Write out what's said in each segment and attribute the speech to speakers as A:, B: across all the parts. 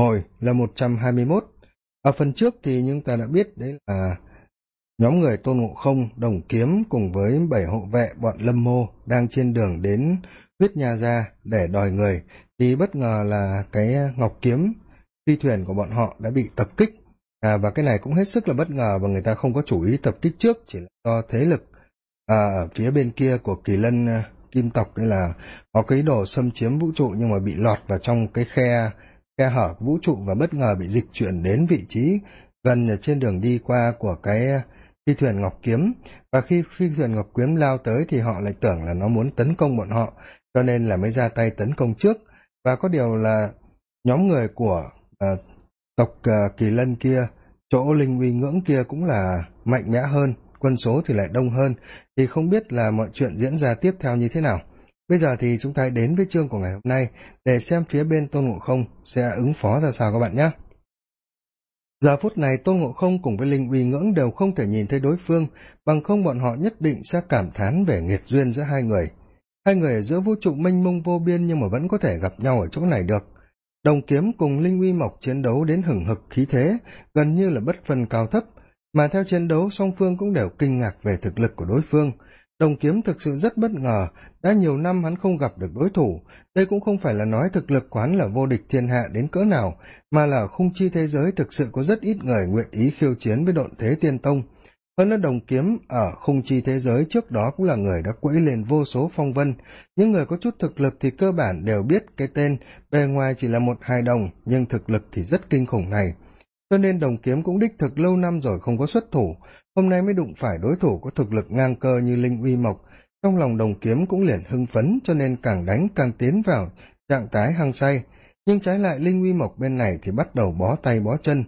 A: hồi là một trăm hai mươi mốt. Ở phần trước thì chúng ta đã biết đấy là nhóm người tôn ngộ không đồng kiếm cùng với bảy hộ vệ bọn lâm mô đang trên đường đến huyết nha gia để đòi người. Thì bất ngờ là cái ngọc kiếm phi thuyền của bọn họ đã bị tập kích. À, và cái này cũng hết sức là bất ngờ và người ta không có chủ ý tập kích trước chỉ là do thế lực à, ở phía bên kia của kỳ lân à, kim tộc đây là có cái ý đồ xâm chiếm vũ trụ nhưng mà bị lọt vào trong cái khe khe hở vũ trụ và bất ngờ bị dịch chuyển đến vị trí gần ở trên đường đi qua của cái phi thuyền ngọc kiếm. Và khi phi thuyền ngọc kiếm lao tới thì họ lại tưởng là nó muốn tấn công bọn họ cho nên là mới ra tay tấn công trước. Và có điều là nhóm người của uh, tộc uh, kỳ lân kia chỗ linh uy ngưỡng kia cũng là mạnh mẽ hơn quân số thì lại đông hơn. Thì không biết là mọi chuyện diễn ra tiếp theo như thế nào bây giờ thì chúng ta đến với chương của ngày hôm nay để xem phía bên tôn ngộ không sẽ ứng phó ra sao các bạn nhé. Giờ phút này, tôn ngộ không cùng với linh uy ngưỡng đều không thể nhìn thấy đối phương, bằng không bọn họ nhất định sẽ cảm thán về nghiệt duyên giữa hai người. Hai người ở giữa vũ trụ mênh mông vô biên nhưng mà vẫn có thể gặp nhau ở chỗ này được. Đồng kiếm cùng linh uy mộc chiến đấu đến hừng hực khí thế, gần như là bất phân cao thấp, mà theo chiến đấu song phương cũng đều kinh ngạc về thực lực của đối phương đồng kiếm thực sự rất bất ngờ, đã nhiều năm hắn không gặp được đối thủ. Đây cũng không phải là nói thực lực quán là vô địch thiên hạ đến cỡ nào, mà là khung chi thế giới thực sự có rất ít người nguyện ý khiêu chiến với độn thế tiên tông. Hơn nữa đồng kiếm ở khung chi thế giới trước đó cũng là người đã quẫy lên vô số phong vân. Những người có chút thực lực thì cơ bản đều biết cái tên, bề ngoài chỉ là một hài đồng, nhưng thực lực thì rất kinh khủng này. Cho nên đồng kiếm cũng đích thực lâu năm rồi không có xuất thủ hôm nay mới đụng phải đối thủ có thực lực ngang cơ như linh uy mộc, trong lòng đồng kiếm cũng liền hưng phấn cho nên càng đánh càng tiến vào trạng thái hăng say. Nhưng trái lại linh uy mộc bên này thì bắt đầu bó tay bó chân.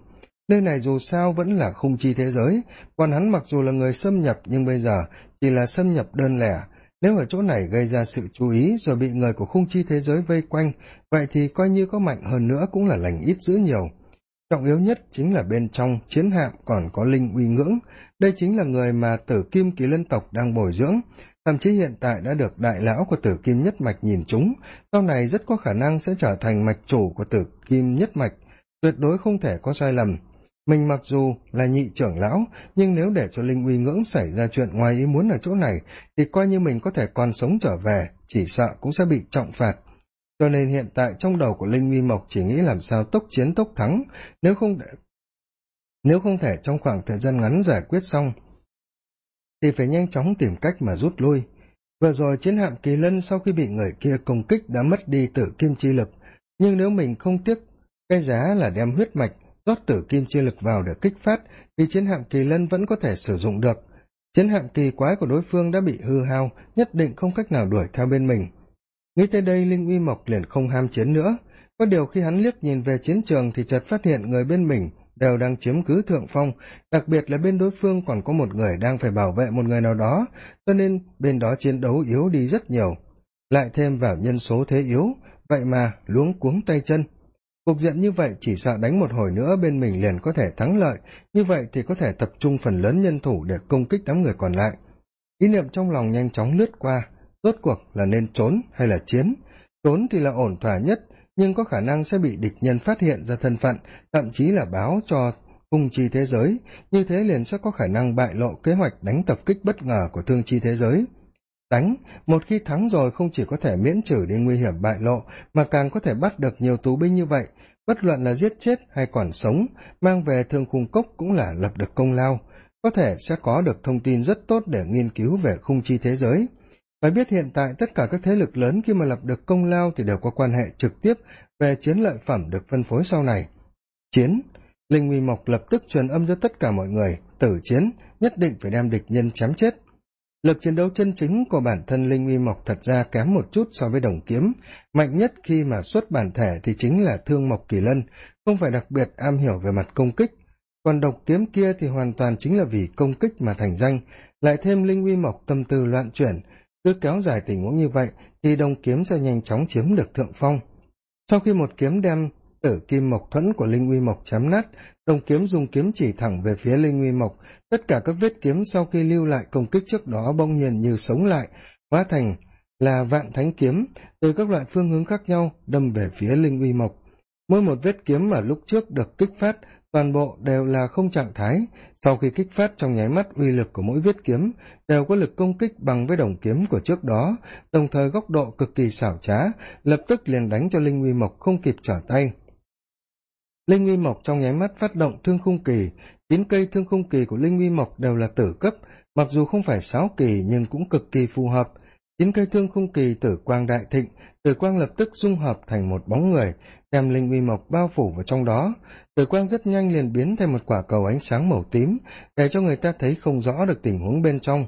A: Nơi này dù sao vẫn là khung chi thế giới còn hắn mặc dù là người xâm nhập nhưng bây giờ chỉ là xâm nhập đơn lẻ. Nếu ở chỗ này gây ra sự chú ý rồi bị người của khung chi thế giới vây quanh, vậy thì coi như có mạnh hơn nữa cũng là lành ít dữ nhiều trọng yếu nhất chính là bên trong chiến hạm còn có linh uy ngưỡng. Đây chính là người mà tử kim kỳ lân tộc đang bồi dưỡng. Thậm chí hiện tại đã được đại lão của tử kim nhất mạch nhìn chúng. Sau này rất có khả năng sẽ trở thành mạch chủ của tử kim nhất mạch. Tuyệt đối không thể có sai lầm. Mình mặc dù là nhị trưởng lão, nhưng nếu để cho linh uy ngưỡng xảy ra chuyện ngoài ý muốn ở chỗ này, thì coi như mình có thể còn sống trở về, chỉ sợ cũng sẽ bị trọng phạt cho nên hiện tại trong đầu của linh uy mộc chỉ nghĩ làm sao tốc chiến tốc thắng, nếu không để nếu không thể trong khoảng thời gian ngắn giải quyết xong, thì phải nhanh chóng tìm cách mà rút lui. Vừa rồi chiến hạm kỳ lân sau khi bị người kia công kích đã mất đi tử kim chi lực, nhưng nếu mình không tiếc, cái giá là đem huyết mạch, rót tử kim chi lực vào để kích phát, thì chiến hạm kỳ lân vẫn có thể sử dụng được. Chiến hạm kỳ quái của đối phương đã bị hư hao, nhất định không cách nào đuổi theo bên mình nghĩ tới đây, linh uy mộc liền không ham chiến nữa. Có điều khi hắn liếc nhìn về chiến trường thì chợt phát hiện người bên mình đều đang chiếm cứ thượng phong, đặc biệt là bên đối phương còn có một người đang phải bảo vệ một người nào đó, cho nên bên đó chiến đấu yếu đi rất nhiều. Lại thêm vào nhân số thế yếu, vậy mà luống cuống tay chân. Cục diện như vậy chỉ sợ đánh một hồi nữa bên mình liền có thể thắng lợi, như vậy thì có thể tập trung phần lớn nhân thủ để công kích đám người còn lại. Ý niệm trong lòng nhanh chóng lướt qua rốt cuộc là nên trốn hay là chiến? Trốn thì là ổn thỏa nhất, nhưng có khả năng sẽ bị địch nhân phát hiện ra thân phận, thậm chí là báo cho cung chi thế giới. Như thế liền sẽ có khả năng bại lộ kế hoạch đánh tập kích bất ngờ của thương chi thế giới. Đánh, một khi thắng rồi không chỉ có thể miễn trừ đi nguy hiểm bại lộ, mà càng có thể bắt được nhiều tù binh như vậy. Bất luận là giết chết hay còn sống, mang về thương khung cốc cũng là lập được công lao. Có thể sẽ có được thông tin rất tốt để nghiên cứu về khung chi thế giới phải biết hiện tại tất cả các thế lực lớn khi mà lập được công lao thì đều có quan hệ trực tiếp về chiến lợi phẩm được phân phối sau này. Chiến, linh nguy mộc lập tức truyền âm cho tất cả mọi người, tử chiến, nhất định phải đem địch nhân chém chết. Lực chiến đấu chân chính của bản thân linh uy mộc thật ra kém một chút so với đồng kiếm, mạnh nhất khi mà xuất bản thể thì chính là thương mộc kỳ lân, không phải đặc biệt am hiểu về mặt công kích. Còn độc kiếm kia thì hoàn toàn chính là vì công kích mà thành danh, lại thêm linh uy mộc tâm tư loạn chuyển cứ kéo dài tình huống như vậy thì đồng kiếm sẽ nhanh chóng chiếm được thượng phong. Sau khi một kiếm đem tử kim mộc thuẫn của linh uy mộc chém nát, đồng kiếm dùng kiếm chỉ thẳng về phía linh uy mộc. Tất cả các vết kiếm sau khi lưu lại công kích trước đó bỗng nhiên như sống lại, hóa thành là vạn thánh kiếm từ các loại phương hướng khác nhau đâm về phía linh uy mộc. Mỗi một vết kiếm mà lúc trước được kích phát toàn bộ đều là không trạng thái. Sau khi kích phát trong nháy mắt uy lực của mỗi vết kiếm, đều có lực công kích bằng với đồng kiếm của trước đó, đồng thời góc độ cực kỳ xảo trá, lập tức liền đánh cho linh uy mộc không kịp trở tay. Linh uy mộc trong nháy mắt phát động thương khung kỳ, chín cây thương khung kỳ của linh uy mộc đều là tử cấp, mặc dù không phải sáu kỳ nhưng cũng cực kỳ phù hợp. Chín cây thương khung kỳ tử quang đại thịnh, tử quang lập tức dung hợp thành một bóng người, đem linh uy mộc bao phủ vào trong đó tử quang rất nhanh liền biến thành một quả cầu ánh sáng màu tím, để cho người ta thấy không rõ được tình huống bên trong.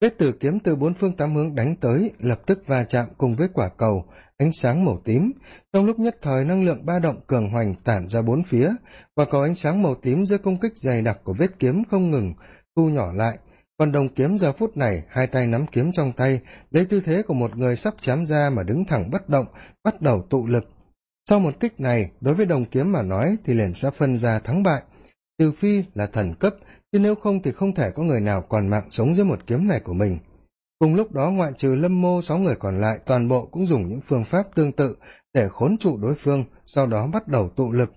A: Vết tử kiếm từ bốn phương tám hướng đánh tới, lập tức va chạm cùng với quả cầu, ánh sáng màu tím. Trong lúc nhất thời, năng lượng ba động cường hoành tản ra bốn phía. Và cầu ánh sáng màu tím dưới công kích dày đặc của vết kiếm không ngừng thu nhỏ lại. Còn đồng kiếm giờ phút này, hai tay nắm kiếm trong tay, lấy tư thế của một người sắp chém ra mà đứng thẳng bất động, bắt đầu tụ lực sau một kích này, đối với đồng kiếm mà nói thì liền sẽ phân ra thắng bại. Trừ phi là thần cấp, chứ nếu không thì không thể có người nào còn mạng sống dưới một kiếm này của mình. Cùng lúc đó, ngoại trừ lâm mô, sáu người còn lại, toàn bộ cũng dùng những phương pháp tương tự để khốn trụ đối phương, sau đó bắt đầu tụ lực.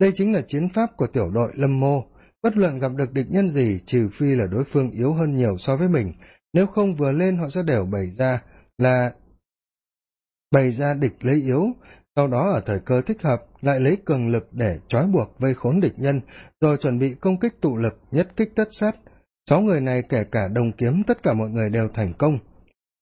A: Đây chính là chiến pháp của tiểu đội lâm mô. Bất luận gặp được địch nhân gì, trừ phi là đối phương yếu hơn nhiều so với mình. Nếu không vừa lên, họ sẽ đều bày ra là, bày ra địch lấy yếu sau đó ở thời cơ thích hợp, lại lấy cường lực để trói buộc vây khốn địch nhân, rồi chuẩn bị công kích tụ lực, nhất kích tất sát. Sáu người này kể cả đồng kiếm tất cả mọi người đều thành công.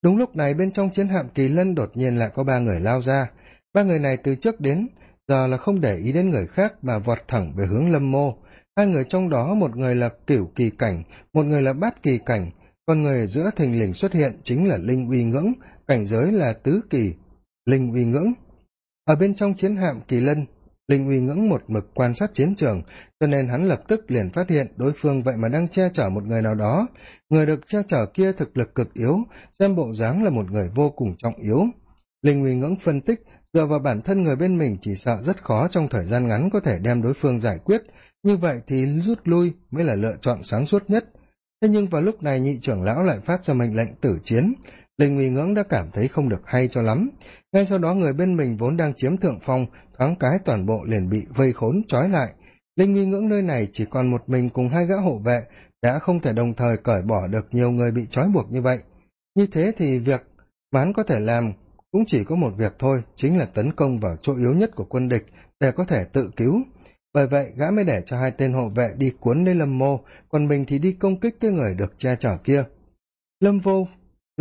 A: Đúng lúc này bên trong chiến hạm kỳ lân đột nhiên lại có ba người lao ra. Ba người này từ trước đến giờ là không để ý đến người khác mà vọt thẳng về hướng lâm mô. Hai người trong đó một người là cửu kỳ cảnh, một người là bát kỳ cảnh. Còn người ở giữa thình lình xuất hiện chính là linh uy ngưỡng, cảnh giới là tứ kỳ linh uy ngưỡng ở bên trong chiến hạm kỳ lân, linh uy ngưỡng một mực quan sát chiến trường, cho nên hắn lập tức liền phát hiện đối phương vậy mà đang che chở một người nào đó. Người được che chở kia thực lực cực yếu, xem bộ dáng là một người vô cùng trọng yếu. Linh uy ngưỡng phân tích, dựa vào bản thân người bên mình chỉ sợ rất khó trong thời gian ngắn có thể đem đối phương giải quyết. Như vậy thì rút lui mới là lựa chọn sáng suốt nhất. Thế nhưng vào lúc này nhị trưởng lão lại phát ra mệnh lệnh tử chiến linh uy ngưỡng đã cảm thấy không được hay cho lắm. Ngay sau đó người bên mình vốn đang chiếm thượng phong, thoáng cái toàn bộ liền bị vây khốn, trói lại. Linh uy ngưỡng nơi này chỉ còn một mình cùng hai gã hộ vệ, đã không thể đồng thời cởi bỏ được nhiều người bị trói buộc như vậy. Như thế thì việc mán có thể làm cũng chỉ có một việc thôi, chính là tấn công vào chỗ yếu nhất của quân địch để có thể tự cứu. Bởi vậy, gã mới để cho hai tên hộ vệ đi cuốn lên lâm mô, còn mình thì đi công kích cái người được che chở kia. Lâm vô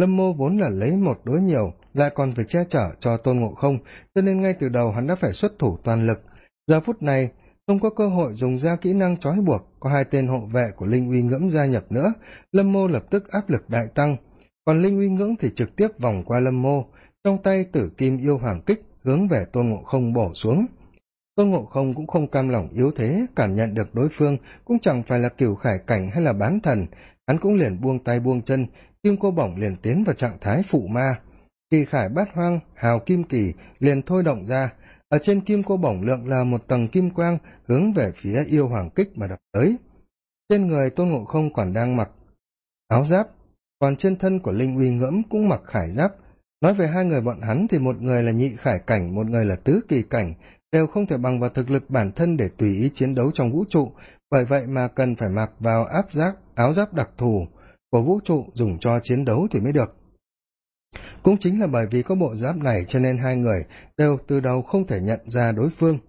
A: lâm mô vốn là lấy một đối nhiều, lại còn phải che chở cho tôn ngộ không, cho nên ngay từ đầu hắn đã phải xuất thủ toàn lực. Giờ phút này, không có cơ hội dùng ra kỹ năng trói buộc, có hai tên hộ vệ của linh uy ngưỡng gia nhập nữa, lâm mô lập tức áp lực đại tăng. Còn linh uy ngưỡng thì trực tiếp vòng qua lâm mô, trong tay tử kim yêu hoàng kích hướng về tôn ngộ không bổ xuống. Tôn ngộ không cũng không cam lòng yếu thế, cảm nhận được đối phương cũng chẳng phải là cửu khải cảnh hay là bán thần, hắn cũng liền buông tay buông chân kim cô bổng liền tiến vào trạng thái phụ ma. Kỳ khải bát hoang, hào kim kỳ liền thôi động ra. Ở trên kim cô bổng lượng là một tầng kim quang hướng về phía yêu hoàng kích mà đập tới. Trên người tôn ngộ không còn đang mặc áo giáp, còn trên thân của linh uy ngẫm cũng mặc khải giáp. Nói về hai người bọn hắn thì một người là nhị khải cảnh, một người là tứ kỳ cảnh, đều không thể bằng vào thực lực bản thân để tùy ý chiến đấu trong vũ trụ. Bởi vậy mà cần phải mặc vào áp giáp, áo giáp đặc thù của vũ trụ dùng cho chiến đấu thì mới được. Cũng chính là bởi vì có bộ giáp này cho nên hai người đều từ đầu không thể nhận ra đối phương.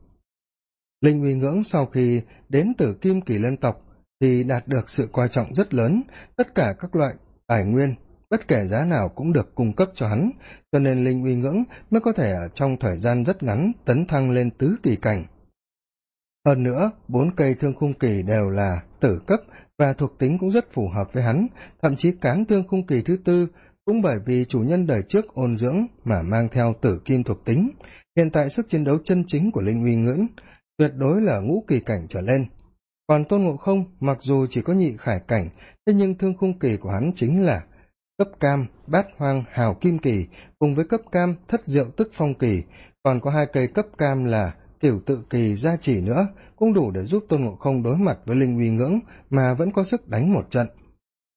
A: Linh uy ngưỡng sau khi đến từ kim kỳ lân tộc thì đạt được sự coi trọng rất lớn, tất cả các loại tài nguyên, bất kể giá nào cũng được cung cấp cho hắn, cho nên linh uy ngưỡng mới có thể ở trong thời gian rất ngắn tấn thăng lên tứ kỳ cảnh hơn nữa, bốn cây thương khung kỳ đều là tử cấp và thuộc tính cũng rất phù hợp với hắn. Thậm chí cán thương khung kỳ thứ tư cũng bởi vì chủ nhân đời trước ôn dưỡng mà mang theo tử kim thuộc tính. Hiện tại sức chiến đấu chân chính của linh uy ngưỡng tuyệt đối là ngũ kỳ cảnh trở lên. Còn tôn ngộ không, mặc dù chỉ có nhị khải cảnh, thế nhưng thương khung kỳ của hắn chính là cấp cam, bát hoang, hào kim kỳ, cùng với cấp cam, thất diệu tức phong kỳ. Còn có hai cây cấp cam là tiểu tự kỳ gia chỉ nữa, cũng đủ để giúp tôn ngộ không đối mặt với linh uy ngưỡng mà vẫn có sức đánh một trận.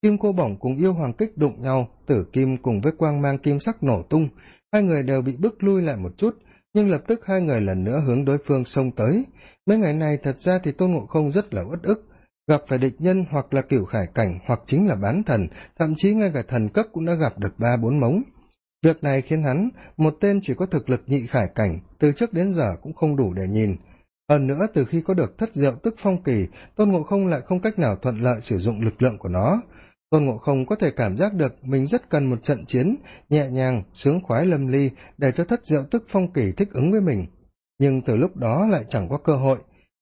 A: Kim cô bổng cùng yêu hoàng kích đụng nhau, tử kim cùng với quang mang kim sắc nổ tung, hai người đều bị bức lui lại một chút, nhưng lập tức hai người lần nữa hướng đối phương xông tới. Mấy ngày này thật ra thì tôn ngộ không rất là uất ức, gặp phải địch nhân hoặc là cửu khải cảnh hoặc chính là bán thần, thậm chí ngay cả thần cấp cũng đã gặp được ba bốn mống việc này khiến hắn, một tên chỉ có thực lực nhị khải cảnh, từ trước đến giờ cũng không đủ để nhìn. Hơn nữa, từ khi có được thất diệu tức phong kỳ, tôn ngộ không lại không cách nào thuận lợi sử dụng lực lượng của nó. Tôn ngộ không có thể cảm giác được mình rất cần một trận chiến, nhẹ nhàng, sướng khoái lâm ly để cho thất diệu tức phong kỳ thích ứng với mình. Nhưng từ lúc đó lại chẳng có cơ hội.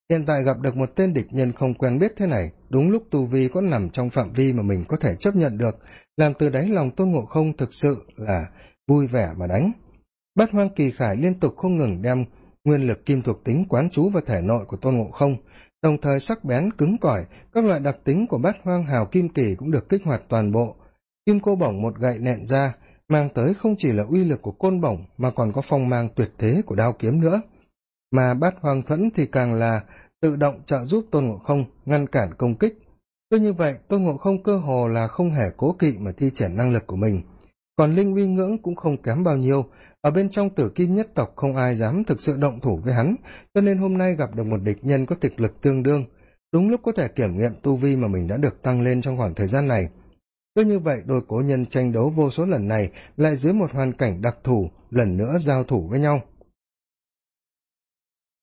A: Hiện tại gặp được một tên địch nhân không quen biết thế này, đúng lúc tu vi có nằm trong phạm vi mà mình có thể chấp nhận được, làm từ đáy lòng tôn ngộ không thực sự là vui vẻ mà đánh. Bát hoang kỳ khải liên tục không ngừng đem nguyên lực kim thuộc tính quán trú vào thể nội của tôn ngộ không, đồng thời sắc bén cứng cỏi, các loại đặc tính của bát hoang hào kim kỳ cũng được kích hoạt toàn bộ. Kim cô bổng một gậy nện ra, mang tới không chỉ là uy lực của côn bổng mà còn có phong mang tuyệt thế của đao kiếm nữa. Mà bát hoang thuẫn thì càng là tự động trợ giúp tôn ngộ không ngăn cản công kích. Cứ như vậy, tôn ngộ không cơ hồ là không hề cố kỵ mà thi triển năng lực của mình còn linh uy ngưỡng cũng không kém bao nhiêu. Ở bên trong tử kim nhất tộc không ai dám thực sự động thủ với hắn, cho nên hôm nay gặp được một địch nhân có thực lực tương đương. Đúng lúc có thể kiểm nghiệm tu vi mà mình đã được tăng lên trong khoảng thời gian này. Cứ như vậy, đôi cố nhân tranh đấu vô số lần này lại dưới một hoàn cảnh đặc thù, lần nữa giao thủ với nhau.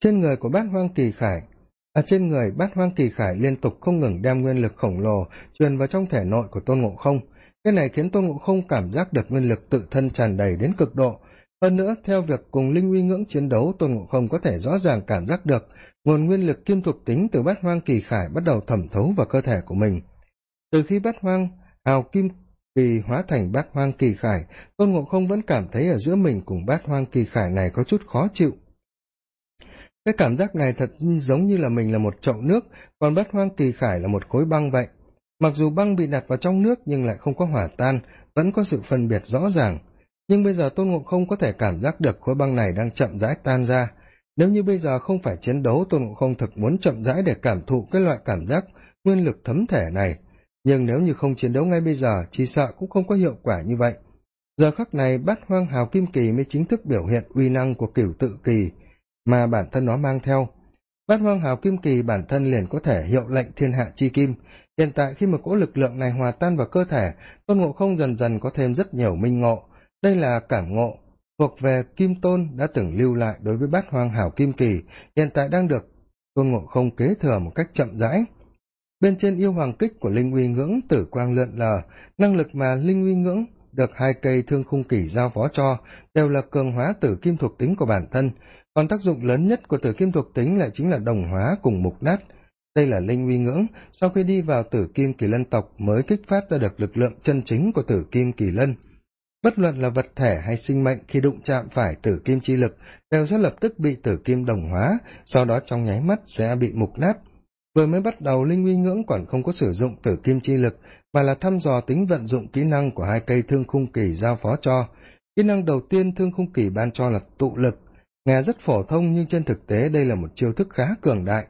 A: Trên người của bát hoang kỳ khải à trên người bát hoang kỳ khải liên tục không ngừng đem nguyên lực khổng lồ truyền vào trong thể nội của tôn ngộ không cái này khiến tôn ngộ không cảm giác được nguyên lực tự thân tràn đầy đến cực độ. Hơn nữa, theo việc cùng linh uy ngưỡng chiến đấu tôn ngộ không có thể rõ ràng cảm giác được nguồn nguyên lực kim thuộc tính từ bát hoang kỳ khải bắt đầu thẩm thấu vào cơ thể của mình. Từ khi bát hoang, hào kim kỳ hóa thành bát hoang kỳ khải tôn ngộ không vẫn cảm thấy ở giữa mình cùng bát hoang kỳ khải này có chút khó chịu. Cái cảm giác này thật giống như là mình là một chậu nước, còn bát hoang kỳ khải là một khối băng vậy mặc dù băng bị đặt vào trong nước nhưng lại không có hỏa tan, vẫn có sự phân biệt rõ ràng. Nhưng bây giờ tôn ngộ không có thể cảm giác được khối băng này đang chậm rãi tan ra. Nếu như bây giờ không phải chiến đấu, tôn ngộ không thực muốn chậm rãi để cảm thụ cái loại cảm giác nguyên lực thấm thể này. Nhưng nếu như không chiến đấu ngay bây giờ, chỉ sợ cũng không có hiệu quả như vậy. Giờ khắc này, bát hoang hào kim kỳ mới chính thức biểu hiện uy năng của cửu tự kỳ mà bản thân nó mang theo. Bát hoang hào kim kỳ bản thân liền có thể hiệu lệnh thiên hạ chi kim hiện tại khi mà cỗ lực lượng này hòa tan vào cơ thể, tôn ngộ không dần dần có thêm rất nhiều minh ngộ. Đây là cảm ngộ thuộc về kim tôn đã từng lưu lại đối với bát hoang hảo kim kỳ, hiện tại đang được tôn ngộ không kế thừa một cách chậm rãi. Bên trên yêu hoàng kích của linh uy ngưỡng tử quang lượn lờ, năng lực mà linh uy ngưỡng được hai cây thương khung kỳ giao phó cho đều là cường hóa tử kim thuộc tính của bản thân. Còn tác dụng lớn nhất của tử kim thuộc tính lại chính là đồng hóa cùng mục nát đây là linh uy ngưỡng. Sau khi đi vào tử kim kỳ lân tộc mới kích phát ra được lực lượng chân chính của tử kim kỳ lân. Bất luận là vật thể hay sinh mệnh, khi đụng chạm phải tử kim chi lực, đều sẽ lập tức bị tử kim đồng hóa, sau đó trong nháy mắt sẽ bị mục nát. Vừa mới bắt đầu, linh uy ngưỡng còn không có sử dụng tử kim chi lực, mà là thăm dò tính vận dụng kỹ năng của hai cây thương khung kỳ giao phó cho. Kỹ năng đầu tiên thương khung kỳ ban cho là tụ lực. Nghe rất phổ thông, nhưng trên thực tế đây là một chiêu thức khá cường đại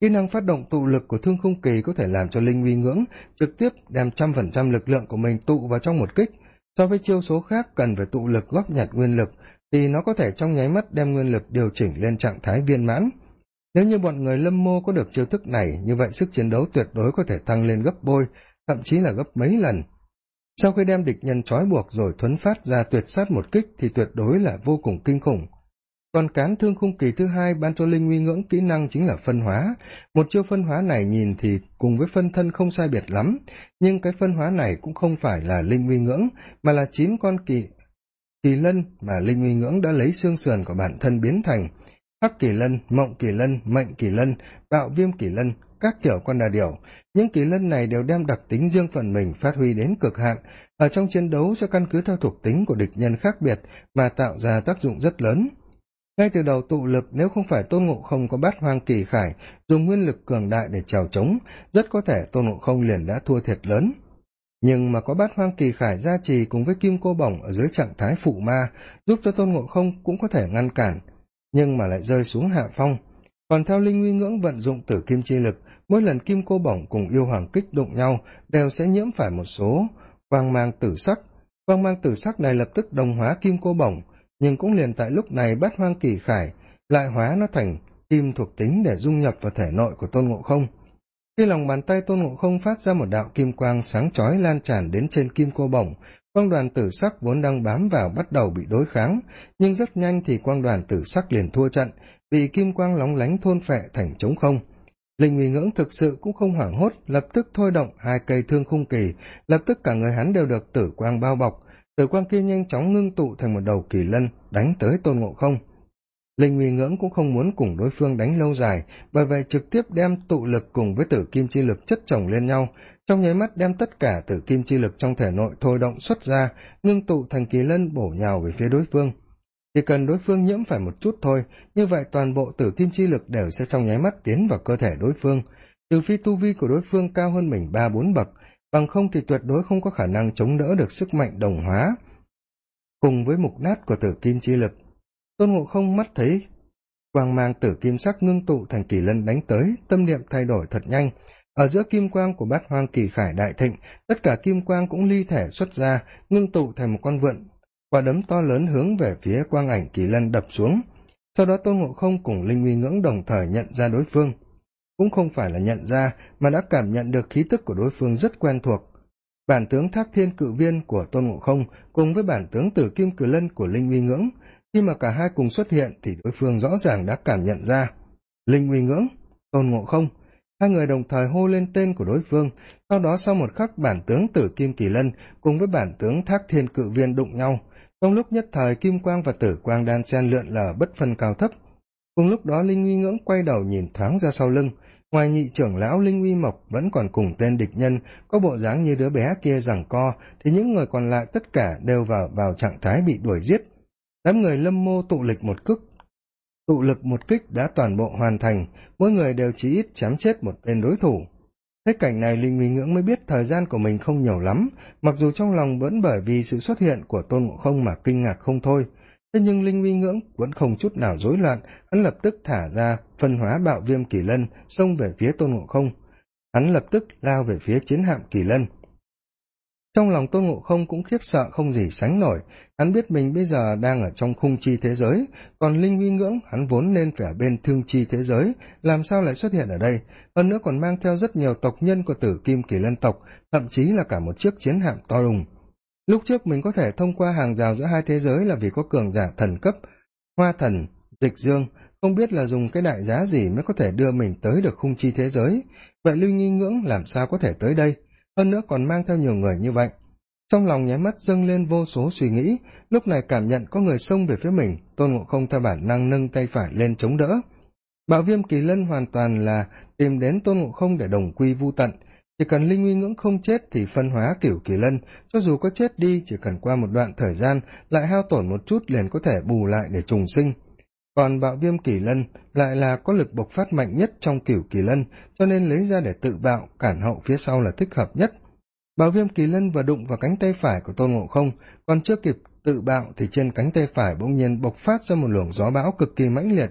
A: kỹ năng phát động tụ lực của thương khung kỳ có thể làm cho linh uy ngưỡng, trực tiếp đem trăm phần trăm lực lượng của mình tụ vào trong một kích. So với chiêu số khác cần phải tụ lực góp nhặt nguyên lực, thì nó có thể trong nháy mắt đem nguyên lực điều chỉnh lên trạng thái viên mãn. Nếu như bọn người lâm mô có được chiêu thức này, như vậy sức chiến đấu tuyệt đối có thể tăng lên gấp bôi thậm chí là gấp mấy lần. Sau khi đem địch nhân trói buộc rồi thuấn phát ra tuyệt sát một kích thì tuyệt đối là vô cùng kinh khủng còn cán thương khung kỳ thứ hai ban cho linh nguy ngưỡng kỹ năng chính là phân hóa. Một chiêu phân hóa này nhìn thì cùng với phân thân không sai biệt lắm, nhưng cái phân hóa này cũng không phải là linh nguy ngưỡng, mà là chín con kỳ kỳ lân mà linh nguy ngưỡng đã lấy xương sườn của bản thân biến thành. Hắc kỳ lân, mộng kỳ lân, mệnh kỳ lân, bạo viêm kỳ lân, các kiểu con đà điểu. Những kỳ lân này đều đem đặc tính riêng phần mình phát huy đến cực hạn. Ở trong chiến đấu sẽ căn cứ theo thuộc tính của địch nhân khác biệt mà tạo ra tác dụng rất lớn ngay từ đầu tụ lực, nếu không phải tôn ngộ không có bát hoang kỳ khải, dùng nguyên lực cường đại để trèo trống, rất có thể tôn ngộ không liền đã thua thiệt lớn. Nhưng mà có bát hoang kỳ khải gia trì cùng với kim cô bổng ở dưới trạng thái phụ ma, giúp cho tôn ngộ không cũng có thể ngăn cản, nhưng mà lại rơi xuống hạ phong. Còn theo linh uy ngưỡng vận dụng tử kim chi lực, mỗi lần kim cô bổng cùng yêu hoàng kích đụng nhau đều sẽ nhiễm phải một số quang mang tử sắc. Quang mang tử sắc này lập tức đồng hóa kim cô bổng nhưng cũng liền tại lúc này bát hoang kỳ khải lại hóa nó thành kim thuộc tính để dung nhập vào thể nội của tôn ngộ không. Khi lòng bàn tay tôn ngộ không phát ra một đạo kim quang sáng chói lan tràn đến trên kim cô bổng, quang đoàn tử sắc vốn đang bám vào bắt đầu bị đối kháng, nhưng rất nhanh thì quang đoàn tử sắc liền thua trận bị kim quang lóng lánh thôn phệ thành trống không. Linh uy ngưỡng thực sự cũng không hoảng hốt, lập tức thôi động hai cây thương khung kỳ, lập tức cả người hắn đều được tử quang bao bọc tử quang kia nhanh chóng ngưng tụ thành một đầu kỳ lân, đánh tới tôn ngộ không. Linh uy ngưỡng cũng không muốn cùng đối phương đánh lâu dài, bởi vậy trực tiếp đem tụ lực cùng với tử kim chi lực chất chồng lên nhau. Trong nháy mắt đem tất cả tử kim chi lực trong thể nội thôi động xuất ra, ngưng tụ thành kỳ lân bổ nhào về phía đối phương. Chỉ cần đối phương nhiễm phải một chút thôi, như vậy toàn bộ tử kim chi lực đều sẽ trong nháy mắt tiến vào cơ thể đối phương. Trừ phi tu vi của đối phương cao hơn mình ba bốn bậc bằng không thì tuyệt đối không có khả năng chống đỡ được sức mạnh đồng hóa cùng với mục nát của tử kim chi lực. Tôn ngộ không mắt thấy quang mang tử kim sắc ngưng tụ thành kỳ lân đánh tới, tâm niệm thay đổi thật nhanh. Ở giữa kim quang của bát hoang kỳ khải đại thịnh, tất cả kim quang cũng ly thể xuất ra, ngưng tụ thành một con vượn quả đấm to lớn hướng về phía quang ảnh kỳ lân đập xuống. Sau đó tôn ngộ không cùng linh uy ngưỡng đồng thời nhận ra đối phương cũng không phải là nhận ra, mà đã cảm nhận được khí tức của đối phương rất quen thuộc. Bản tướng thác thiên cự viên của tôn ngộ không cùng với bản tướng tử kim cử lân của linh uy ngưỡng, khi mà cả hai cùng xuất hiện thì đối phương rõ ràng đã cảm nhận ra. Linh uy ngưỡng, tôn ngộ không, hai người đồng thời hô lên tên của đối phương, sau đó sau một khắc bản tướng tử kim kỳ lân cùng với bản tướng thác thiên cự viên đụng nhau. Trong lúc nhất thời, kim quang và tử quang đan xen lượn lờ bất phân cao thấp cùng lúc đó, linh uy ngưỡng quay đầu nhìn thoáng ra sau lưng. Ngoài nhị trưởng lão linh uy mộc vẫn còn cùng tên địch nhân, có bộ dáng như đứa bé kia rằng co, thì những người còn lại tất cả đều vào vào trạng thái bị đuổi giết. Đám người lâm mô tụ lịch một cức tụ lực một kích đã toàn bộ hoàn thành, mỗi người đều chỉ ít chém chết một tên đối thủ. Thế cảnh này, linh uy ngưỡng mới biết thời gian của mình không nhiều lắm, mặc dù trong lòng vẫn bởi vì sự xuất hiện của tôn ngộ không mà kinh ngạc không thôi thế nhưng linh uy ngưỡng vẫn không chút nào rối loạn. Hắn lập tức thả ra, phân hóa bạo viêm kỳ lân, xông về phía tôn ngộ không. Hắn lập tức lao về phía chiến hạm kỳ lân. Trong lòng tôn ngộ không cũng khiếp sợ không gì sánh nổi. Hắn biết mình bây giờ đang ở trong khung chi thế giới, còn linh uy ngưỡng hắn vốn nên phải ở bên thương chi thế giới, làm sao lại xuất hiện ở đây? Hơn nữa còn mang theo rất nhiều tộc nhân của tử kim kỳ lân tộc, thậm chí là cả một chiếc chiến hạm to đùng lúc trước mình có thể thông qua hàng rào giữa hai thế giới là vì có cường giả thần cấp, hoa thần, dịch dương. Không biết là dùng cái đại giá gì mới có thể đưa mình tới được khung chi thế giới. Vậy lưu nghi ngưỡng làm sao có thể tới đây? Hơn nữa còn mang theo nhiều người như vậy. Trong lòng nháy mắt dâng lên vô số suy nghĩ. Lúc này cảm nhận có người xông về phía mình. Tôn ngộ không theo bản năng nâng tay phải lên chống đỡ. Bạo viêm kỳ lân hoàn toàn là tìm đến tôn ngộ không để đồng quy vu tận chỉ cần linh uy ngưỡng không chết thì phân hóa kiểu kỳ lân. Cho dù có chết đi, chỉ cần qua một đoạn thời gian, lại hao tổn một chút liền có thể bù lại để trùng sinh. Còn bạo viêm kỳ lân lại là có lực bộc phát mạnh nhất trong kiểu kỳ lân, cho nên lấy ra để tự bạo, cản hậu phía sau là thích hợp nhất. Bạo viêm kỳ lân vừa đụng vào cánh tay phải của tôn ngộ không, còn chưa kịp tự bạo thì trên cánh tay phải bỗng nhiên bộc phát ra một luồng gió bão cực kỳ mãnh liệt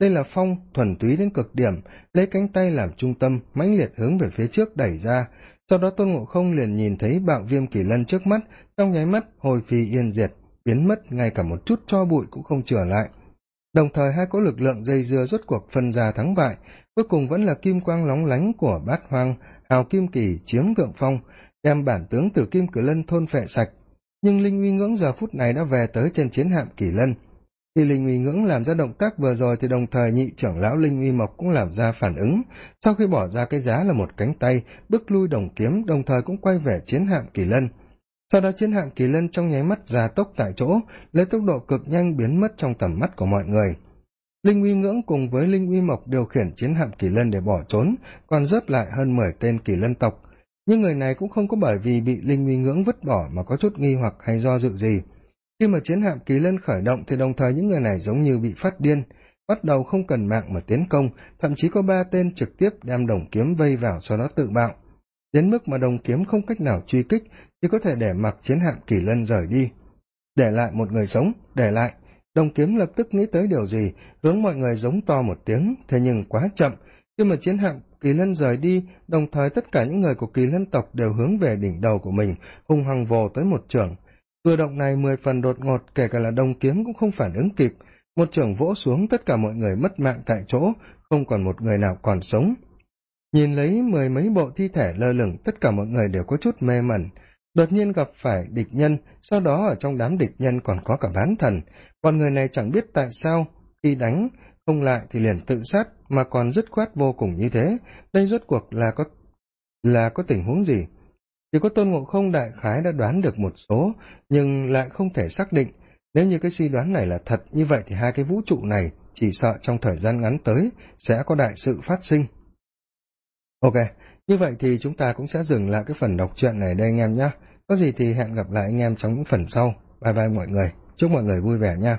A: đây là phong thuần túy đến cực điểm, lấy cánh tay làm trung tâm, mãnh liệt hướng về phía trước đẩy ra. Sau đó tôn ngộ không liền nhìn thấy bạo viêm kỳ lân trước mắt, trong nháy mắt hồi phi yên diệt, biến mất ngay cả một chút cho bụi cũng không trở lại. Đồng thời hai cỗ lực lượng dây dưa rốt cuộc phân ra thắng bại, cuối cùng vẫn là kim quang lóng lánh của bát hoang, hào kim kỳ chiếm thượng phong, đem bản tướng tử kim cử lân thôn phệ sạch. Nhưng linh uy ngưỡng giờ phút này đã về tới trên chiến hạm kỳ lân khi linh uy ngưỡng làm ra động tác vừa rồi thì đồng thời nhị trưởng lão linh uy mộc cũng làm ra phản ứng. Sau khi bỏ ra cái giá là một cánh tay, bước lui đồng kiếm, đồng thời cũng quay về chiến hạm kỳ lân. Sau đó chiến hạm kỳ lân trong nháy mắt ra tốc tại chỗ, lấy tốc độ cực nhanh biến mất trong tầm mắt của mọi người. Linh uy ngưỡng cùng với linh uy mộc điều khiển chiến hạm kỳ lân để bỏ trốn, còn rớt lại hơn mười tên kỳ lân tộc. Nhưng người này cũng không có bởi vì bị linh uy ngưỡng vứt bỏ mà có chút nghi hoặc hay do dự gì khi mà chiến hạm kỳ lân khởi động thì đồng thời những người này giống như bị phát điên, bắt đầu không cần mạng mà tiến công, thậm chí có ba tên trực tiếp đem đồng kiếm vây vào sau đó tự bạo. Đến mức mà đồng kiếm không cách nào truy kích thì có thể để mặc chiến hạm kỳ lân rời đi. Để lại một người sống, để lại. Đồng kiếm lập tức nghĩ tới điều gì, hướng mọi người giống to một tiếng, thế nhưng quá chậm. Khi mà chiến hạm kỳ lân rời đi, đồng thời tất cả những người của kỳ lân tộc đều hướng về đỉnh đầu của mình hung hăng vồ tới một trường cử động này mười phần đột ngột, kể cả là đồng kiếm cũng không phản ứng kịp. Một trưởng vỗ xuống, tất cả mọi người mất mạng tại chỗ, không còn một người nào còn sống. Nhìn lấy mười mấy bộ thi thể lơ lửng, tất cả mọi người đều có chút mê mẩn. Đột nhiên gặp phải địch nhân, sau đó ở trong đám địch nhân còn có cả bán thần. Còn người này chẳng biết tại sao, khi đánh không lại thì liền tự sát, mà còn dứt khoát vô cùng như thế. Đây rốt cuộc là có là có tình huống gì? Chỉ có tôn ngộ không đại khái đã đoán được một số, nhưng lại không thể xác định. Nếu như cái suy đoán này là thật như vậy thì hai cái vũ trụ này chỉ sợ trong thời gian ngắn tới sẽ có đại sự phát sinh. Ok, như vậy thì chúng ta cũng sẽ dừng lại cái phần đọc truyện này đây anh em nhé. Có gì thì hẹn gặp lại anh em trong những phần sau. Bye bye mọi người. Chúc mọi người vui vẻ nha.